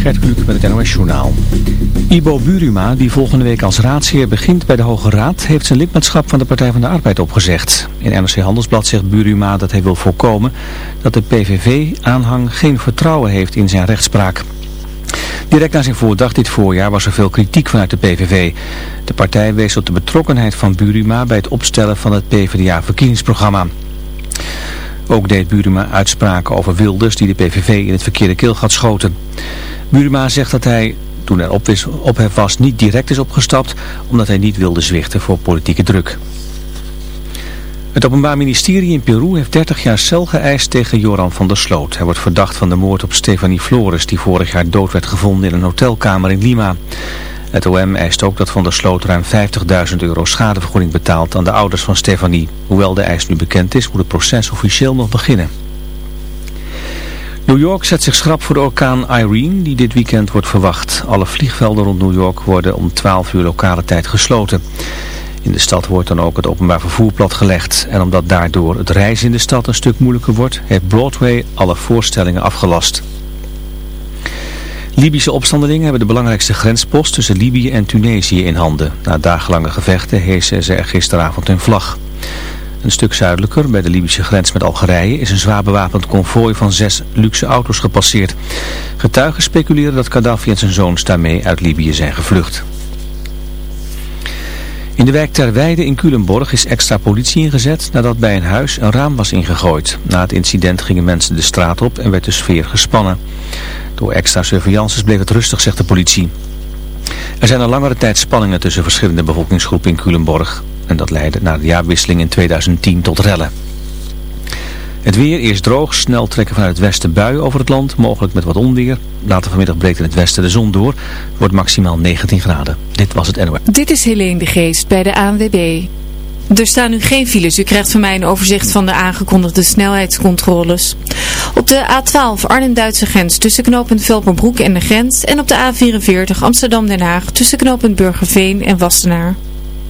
Gert Kluk met het NOS Journaal. Ibo Buruma, die volgende week als raadsheer begint bij de Hoge Raad, heeft zijn lidmaatschap van de Partij van de Arbeid opgezegd. In NRC Handelsblad zegt Buruma dat hij wil voorkomen dat de PVV-aanhang geen vertrouwen heeft in zijn rechtspraak. Direct na zijn voordag dit voorjaar was er veel kritiek vanuit de PVV. De partij wees op de betrokkenheid van Buruma bij het opstellen van het PvdA-verkiezingsprogramma. Ook deed Buruma uitspraken over Wilders die de PVV in het verkeerde keelgat schoten. Buruma zegt dat hij, toen er ophef was, niet direct is opgestapt omdat hij niet wilde zwichten voor politieke druk. Het Openbaar Ministerie in Peru heeft 30 jaar cel geëist tegen Joran van der Sloot. Hij wordt verdacht van de moord op Stefanie Flores die vorig jaar dood werd gevonden in een hotelkamer in Lima. Het OM eist ook dat Van der Sloot ruim 50.000 euro schadevergoeding betaalt aan de ouders van Stefanie. Hoewel de eis nu bekend is, moet het proces officieel nog beginnen. New York zet zich schrap voor de orkaan Irene, die dit weekend wordt verwacht. Alle vliegvelden rond New York worden om 12 uur lokale tijd gesloten. In de stad wordt dan ook het openbaar vervoer platgelegd. En omdat daardoor het reizen in de stad een stuk moeilijker wordt, heeft Broadway alle voorstellingen afgelast. Libische opstandelingen hebben de belangrijkste grenspost tussen Libië en Tunesië in handen. Na dagenlange gevechten heesen ze er gisteravond hun vlag. Een stuk zuidelijker, bij de Libische grens met Algerije, is een zwaar bewapend konvooi van zes luxe auto's gepasseerd. Getuigen speculeren dat Gaddafi en zijn zoons daarmee uit Libië zijn gevlucht. In de wijk Terweide in Culemborg is extra politie ingezet nadat bij een huis een raam was ingegooid. Na het incident gingen mensen de straat op en werd de sfeer gespannen. Door extra surveillances bleef het rustig, zegt de politie. Er zijn al langere tijd spanningen tussen verschillende bevolkingsgroepen in Culemborg. En dat leidde na de jaarwisseling in 2010 tot rellen. Het weer is droog, snel trekken vanuit het westen buien over het land, mogelijk met wat onweer. Later vanmiddag breekt in het westen de zon door. Wordt maximaal 19 graden. Dit was het NOS. Dit is Helene de Geest bij de ANWB. Er staan nu geen files. U krijgt van mij een overzicht van de aangekondigde snelheidscontroles. Op de A12 Arnhem-Duitse grens tussen knooppunt Velperbroek en de grens. En op de A44 Amsterdam-Den Haag tussen knooppunt Burgerveen en Wassenaar.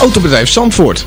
Autobedrijf Zandvoort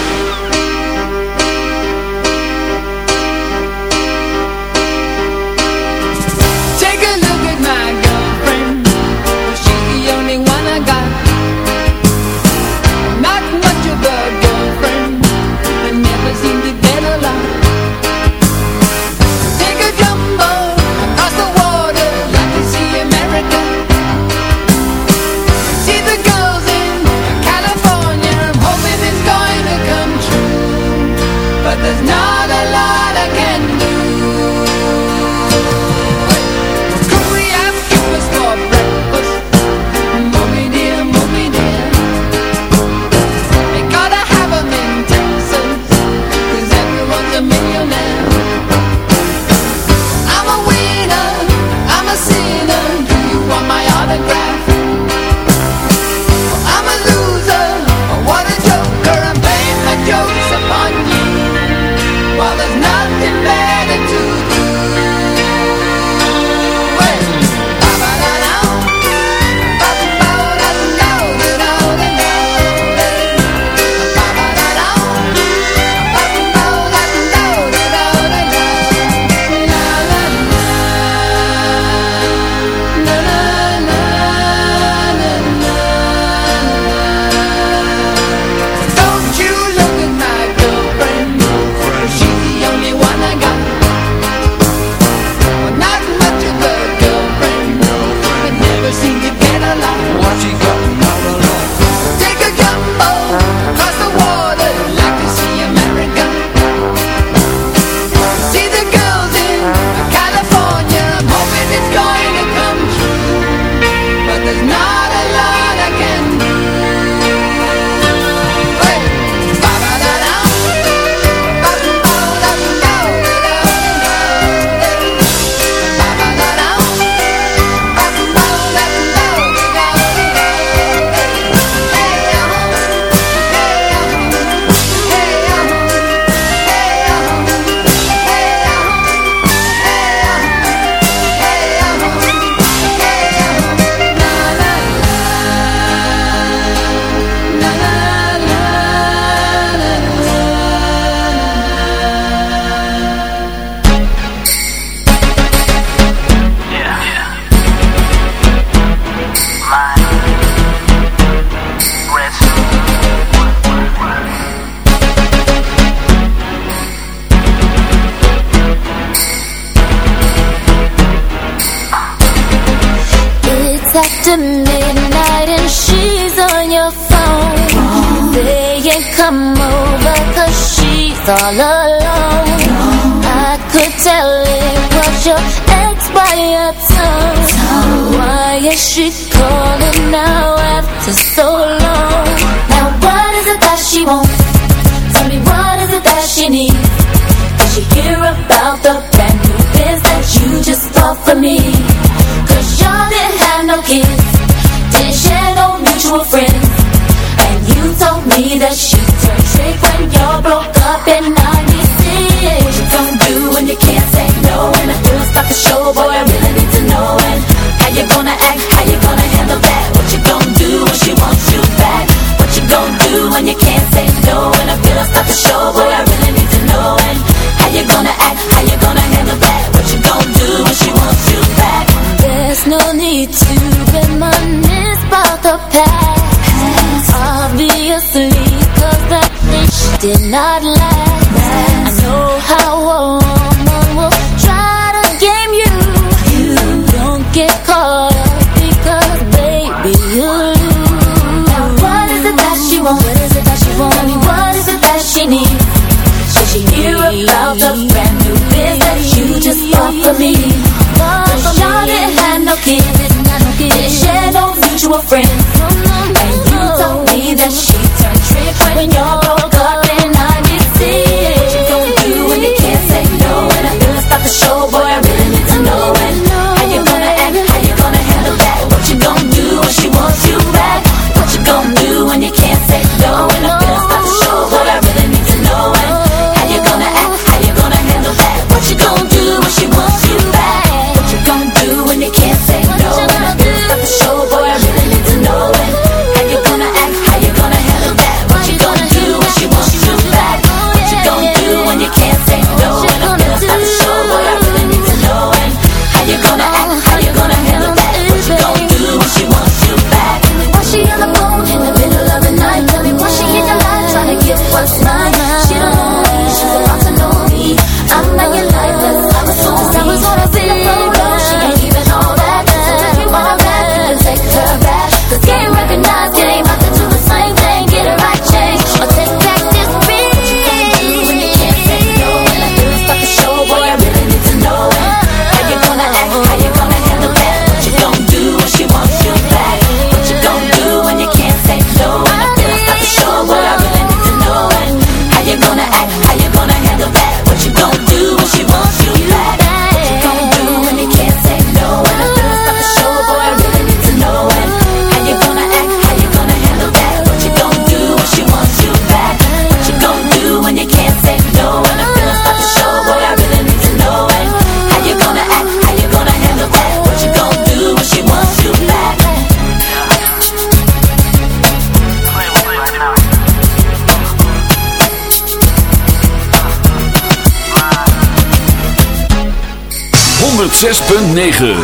6.9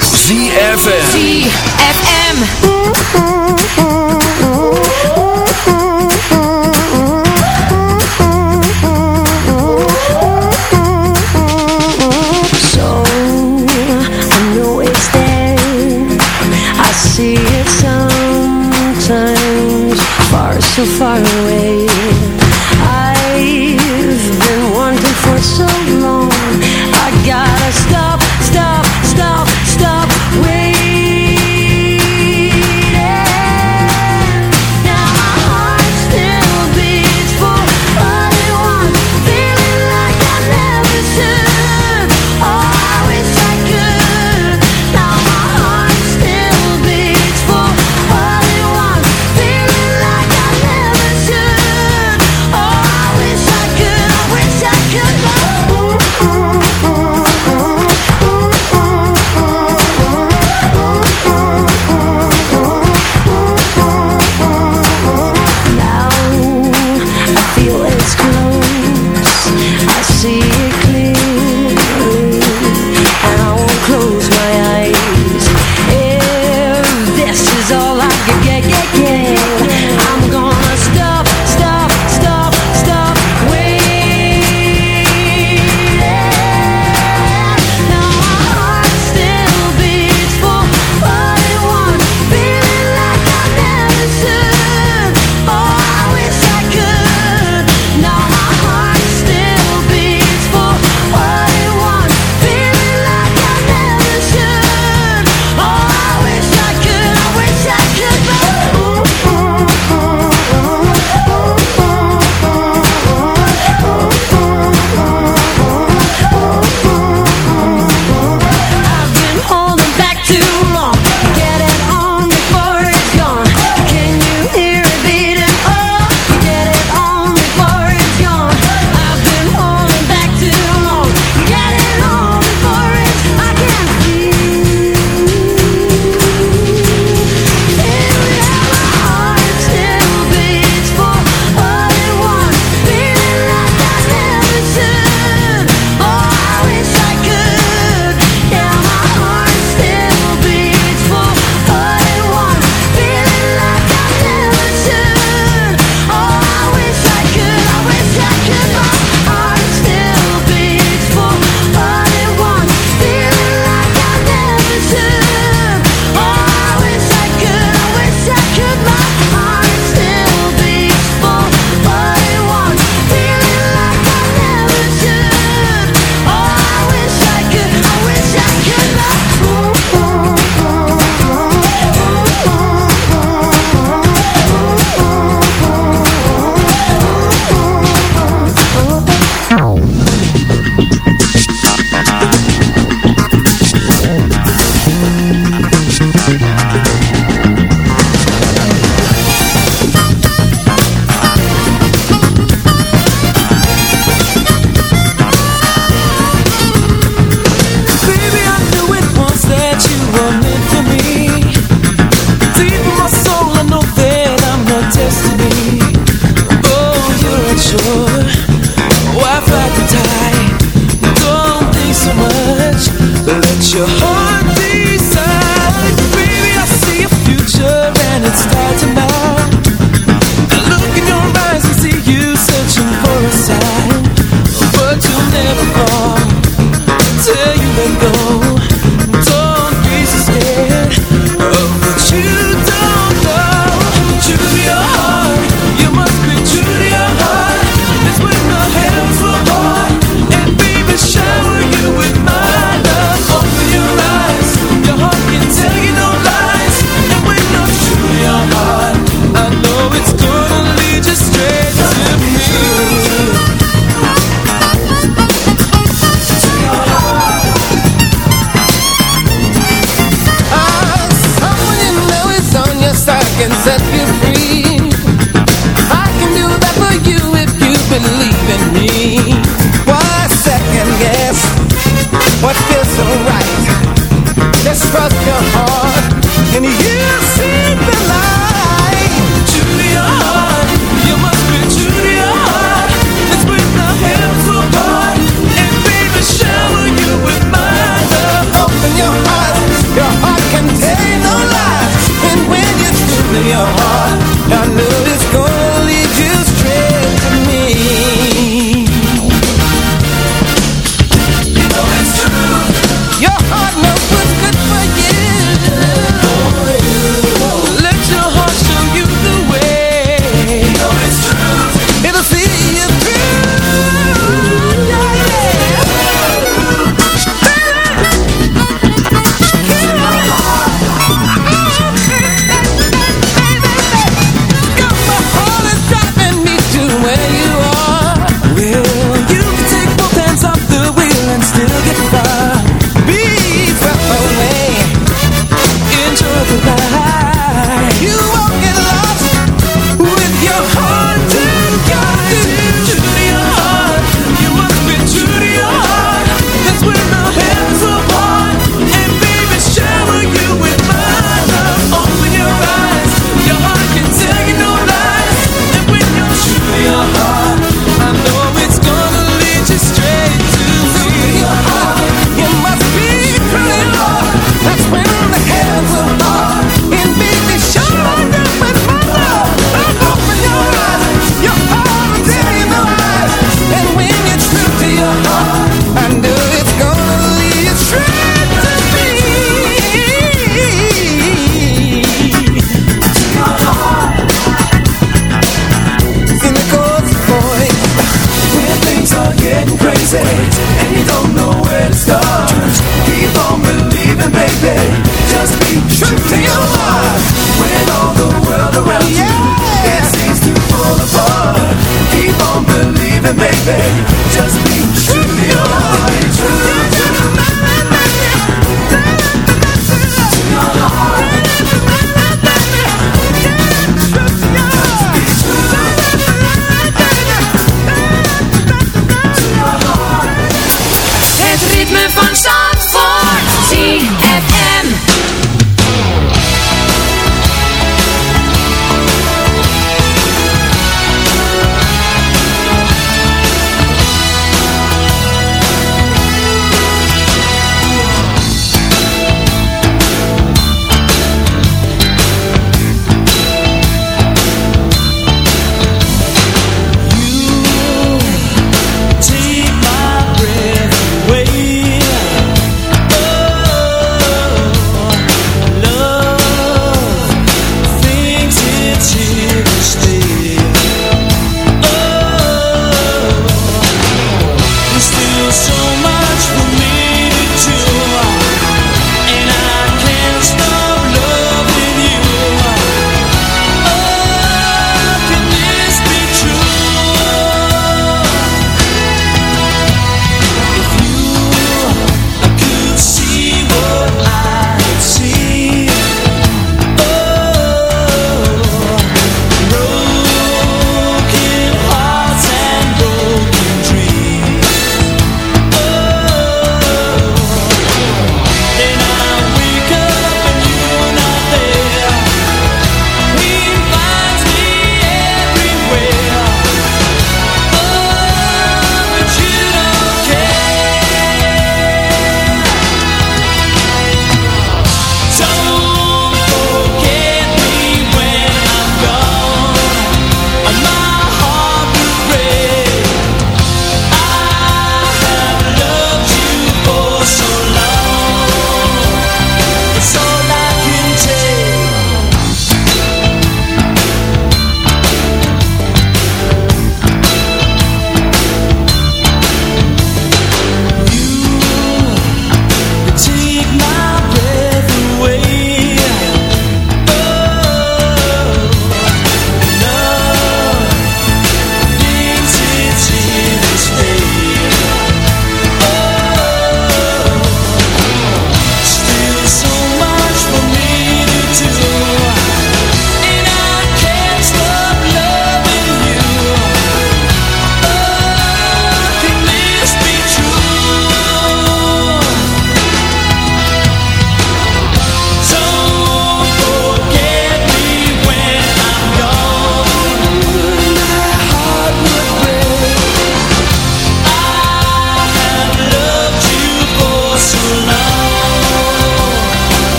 ZFM ZFM So I know it's there. I see it sometimes. Far so far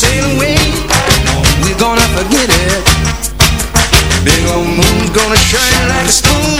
sail away. We're gonna forget it. Big old moon's gonna shine like a spoon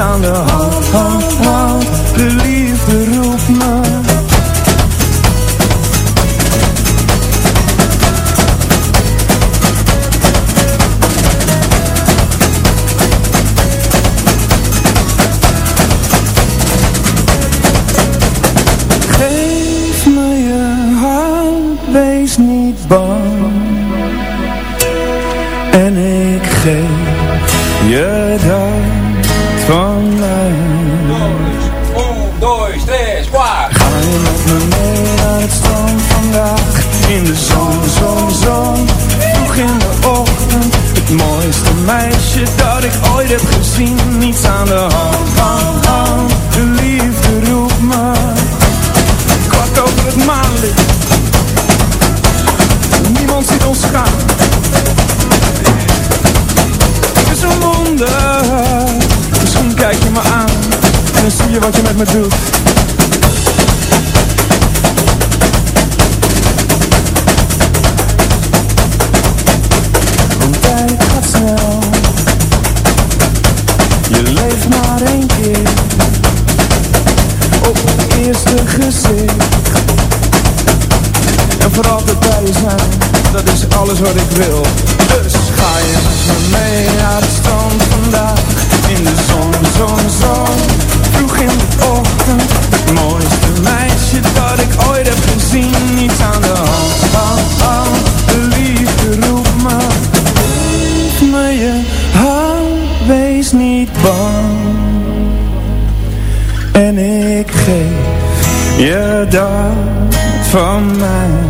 gezien Niets aan Dat is alles wat ik wil. Dus ga je met me mee naar het strand vandaag. In de zon, zon, zon. Vroeg in de ochtend. Het mooiste meisje dat ik ooit heb gezien. Niets aan de hand, hand, hand De liefde roept me. Geef me je hand, wees niet bang. En ik geef je dat van mij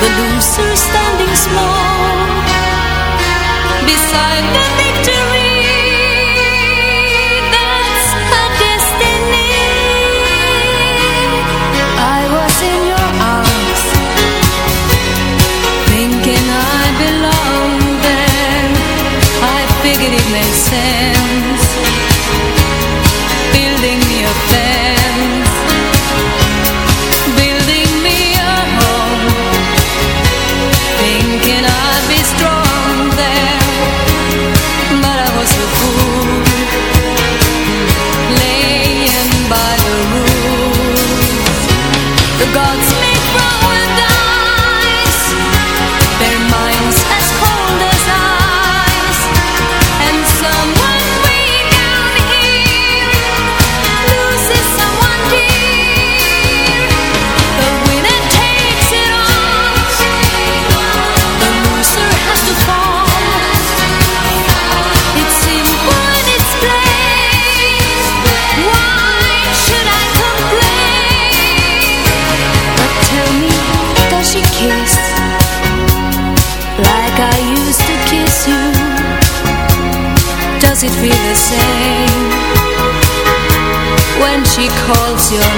the loser standing small beside the victory. canción.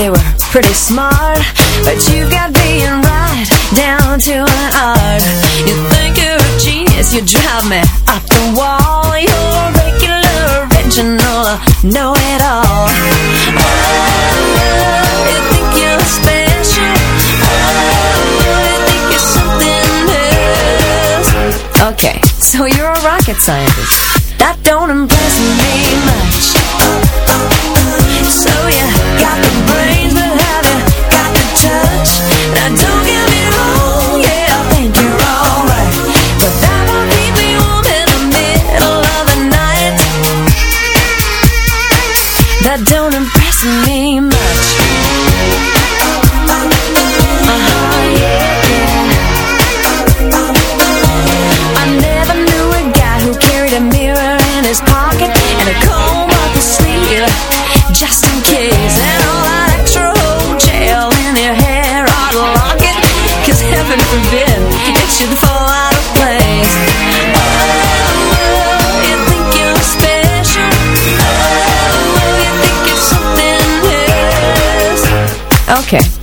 they were pretty smart But you got being right down to an art. You think you're a genius, you drive me up the wall. You're a regular, original, know-it-all Oh, you think you're special? Oh, you think you're something else Okay, so you're a rocket scientist. Okay,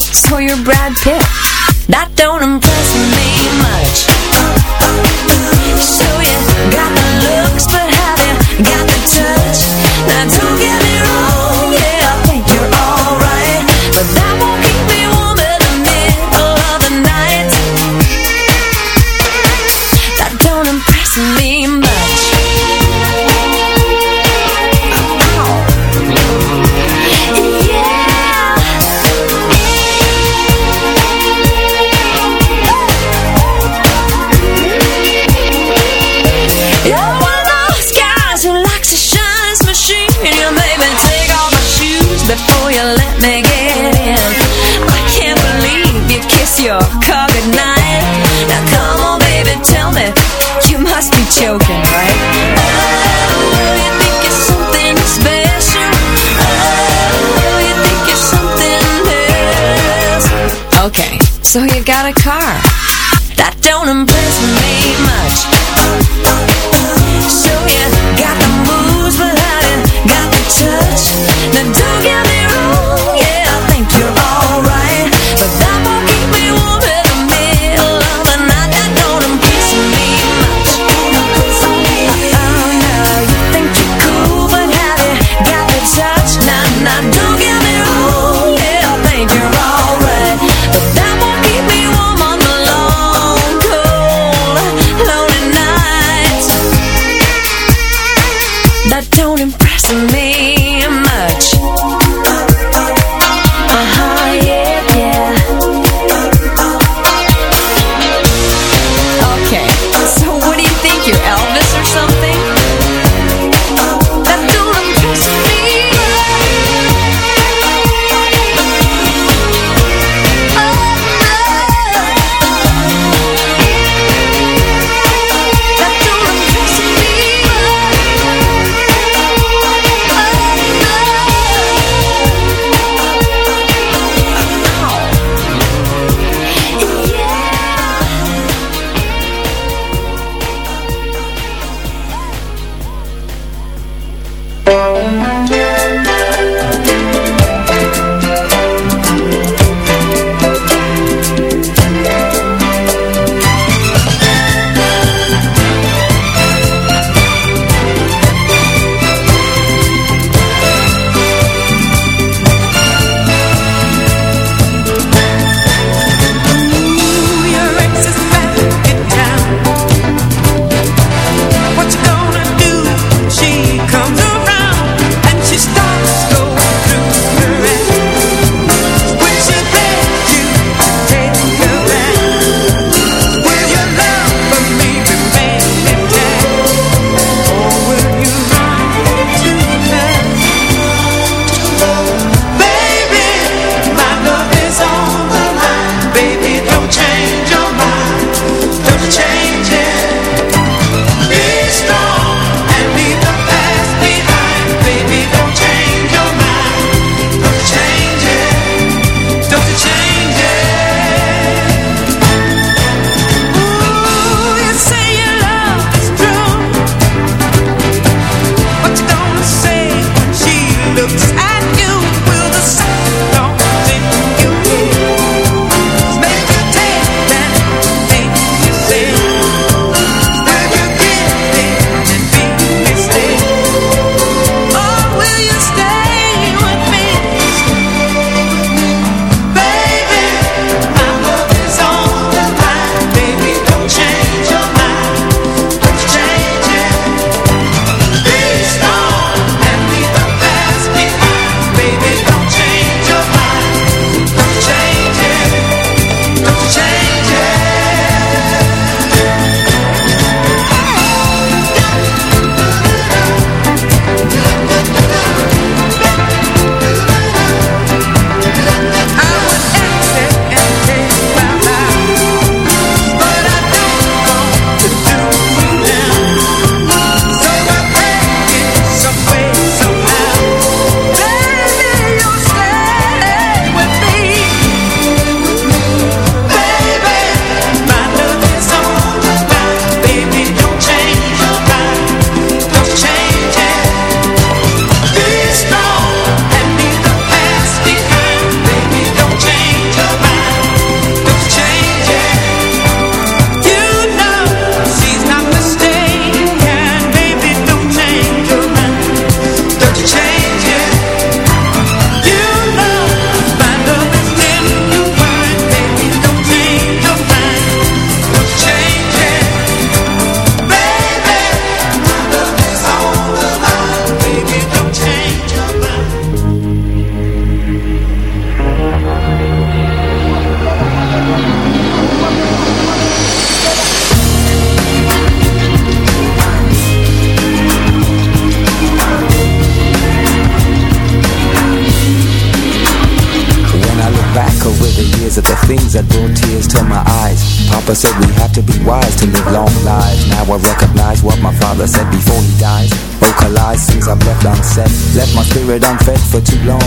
car.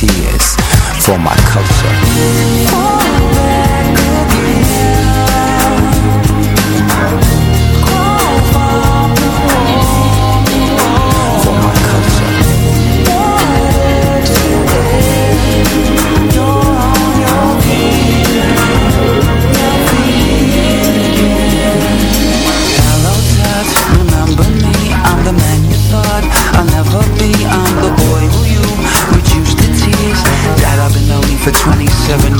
tears for my culture. seven